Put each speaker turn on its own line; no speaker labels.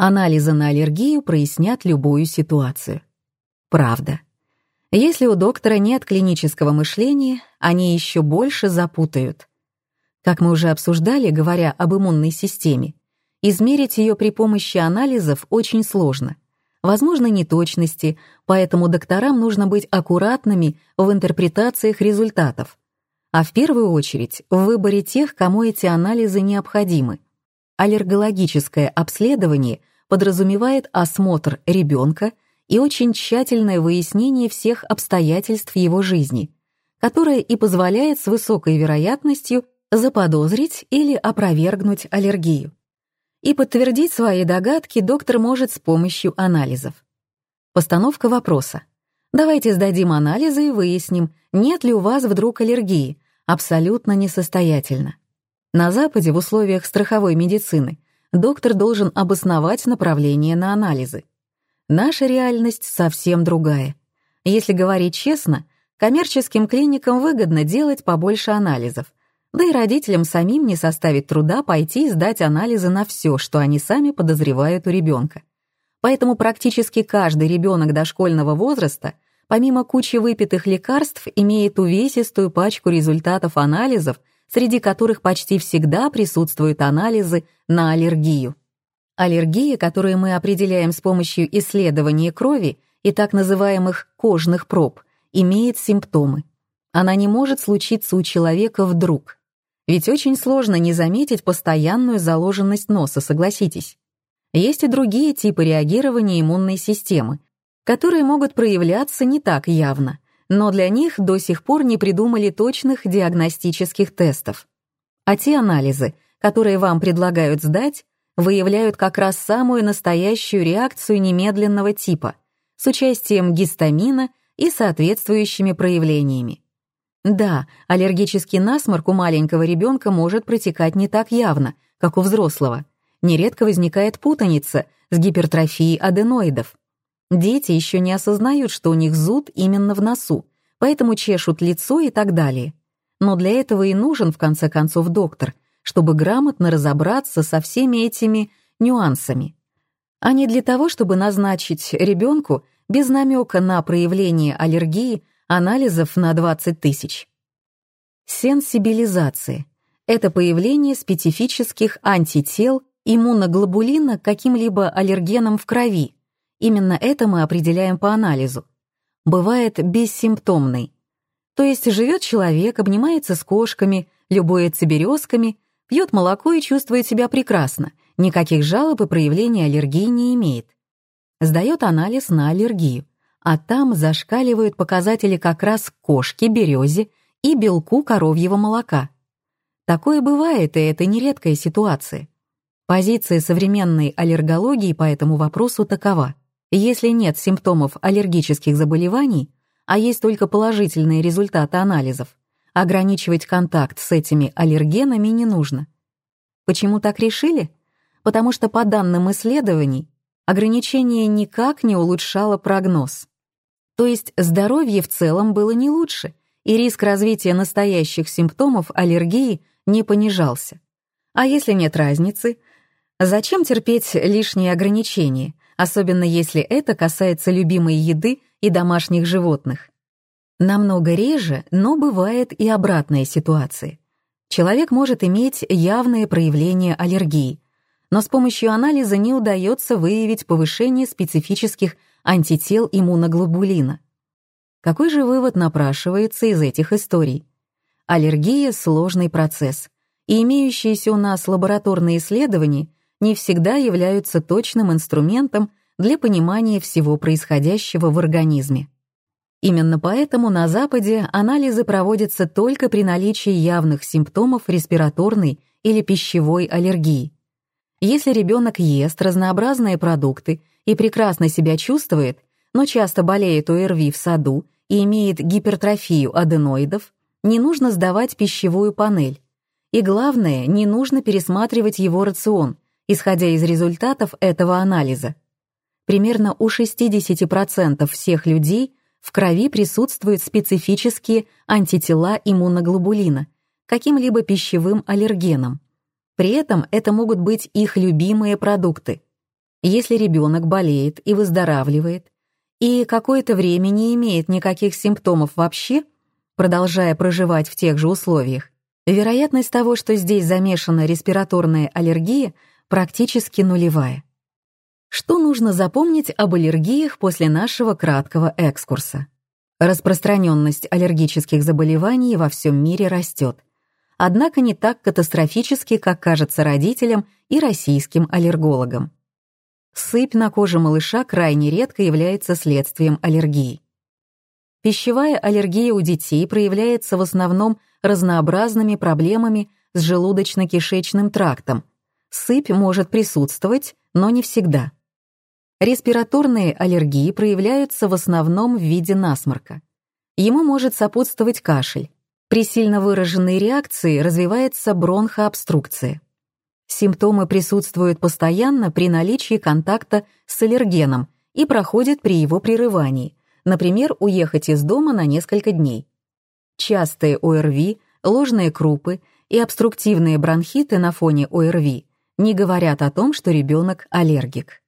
Анализы на аллергию прояснят любую ситуацию. Правда. Если у доктора нет клинического мышления, они еще больше запутают. Как мы уже обсуждали, говоря об иммунной системе, измерить ее при помощи анализов очень сложно. Возможно, неточности, поэтому докторам нужно быть аккуратными в интерпретациях результатов. А в первую очередь в выборе тех, кому эти анализы необходимы. Аллергологическое обследование подразумевает осмотр ребенка и очень тщательное выяснение всех обстоятельств его жизни, которое и позволяет с высокой вероятностью заподозрить или опровергнуть аллергию. И подтвердить свои догадки доктор может с помощью анализов. Постановка вопроса. Давайте сдадим анализы и выясним, нет ли у вас вдруг аллергии. Абсолютно несостоятельно. На Западе в условиях страховой медицины доктор должен обосновать направление на анализы. Наша реальность совсем другая. Если говорить честно, коммерческим клиникам выгодно делать побольше анализов, да и родителям самим не составит труда пойти и сдать анализы на все, что они сами подозревают у ребенка. Поэтому практически каждый ребенок дошкольного возраста, помимо кучи выпитых лекарств, имеет увесистую пачку результатов анализов, среди которых почти всегда присутствуют анализы на аллергию. Аллергия, которую мы определяем с помощью исследования крови и так называемых кожных проб, имеет симптомы. Она не может случиться у человека вдруг. Ведь очень сложно не заметить постоянную заложенность носа, согласитесь. Есть и другие типы реагирования иммунной системы, которые могут проявляться не так явно, но для них до сих пор не придумали точных диагностических тестов. А те анализы, которые вам предлагают сдать, выявляют как раз самую настоящую реакцию немедленного типа с участием гистамина и соответствующими проявлениями. Да, аллергический насморк у маленького ребенка может протекать не так явно, как у взрослого. Нередко возникает путаница с гипертрофией аденоидов. Дети еще не осознают, что у них зуд именно в носу, поэтому чешут лицо и так далее. Но для этого и нужен, в конце концов, доктор — чтобы грамотно разобраться со всеми этими нюансами, а не для того, чтобы назначить ребенку без намека на проявление аллергии анализов на 20 тысяч. Сенсибилизация — это появление специфических антител иммуноглобулина каким-либо аллергенам в крови. Именно это мы определяем по анализу. Бывает бессимптомный. То есть живет человек, обнимается с кошками, любуется березками — Пьет молоко и чувствует себя прекрасно, никаких жалоб и проявлений аллергии не имеет. Сдает анализ на аллергию, а там зашкаливают показатели как раз кошки, березе и белку коровьего молока. Такое бывает, и это нередкая ситуация. Позиция современной аллергологии по этому вопросу такова. Если нет симптомов аллергических заболеваний, а есть только положительные результаты анализов, ограничивать контакт с этими аллергенами не нужно. Почему так решили? Потому что по данным исследований ограничение никак не улучшало прогноз. То есть здоровье в целом было не лучше, и риск развития настоящих симптомов аллергии не понижался. А если нет разницы, зачем терпеть лишние ограничения, особенно если это касается любимой еды и домашних животных? Намного реже, но бывает и обратная ситуация. Человек может иметь явные проявления аллергии, но с помощью анализа не удается выявить повышение специфических антител иммуноглобулина. Какой же вывод напрашивается из этих историй? Аллергия — сложный процесс, и имеющиеся у нас лабораторные исследования не всегда являются точным инструментом для понимания всего происходящего в организме. Именно поэтому на Западе анализы проводятся только при наличии явных симптомов респираторной или пищевой аллергии. Если ребенок ест разнообразные продукты и прекрасно себя чувствует, но часто болеет ОРВИ в саду и имеет гипертрофию аденоидов, не нужно сдавать пищевую панель. И главное, не нужно пересматривать его рацион, исходя из результатов этого анализа. Примерно у 60% всех людей в крови присутствуют специфические антитела иммуноглобулина каким-либо пищевым аллергенам. При этом это могут быть их любимые продукты. Если ребенок болеет и выздоравливает, и какое-то время не имеет никаких симптомов вообще, продолжая проживать в тех же условиях, вероятность того, что здесь замешана респираторная аллергия, практически нулевая. Что нужно запомнить об аллергиях после нашего краткого экскурса? Распространенность аллергических заболеваний во всем мире растет, однако не так катастрофически, как кажется родителям и российским аллергологам. Сыпь на коже малыша крайне редко является следствием аллергии. Пищевая аллергия у детей проявляется в основном разнообразными проблемами с желудочно-кишечным трактом. Сыпь может присутствовать, но не всегда. Респираторные аллергии проявляются в основном в виде насморка. Ему может сопутствовать кашель. При сильно выраженной реакции развивается бронхообструкция. Симптомы присутствуют постоянно при наличии контакта с аллергеном и проходят при его прерывании, например, уехать из дома на несколько дней. Частые ОРВИ, ложные крупы и обструктивные бронхиты на фоне ОРВИ не говорят о том, что ребенок аллергик.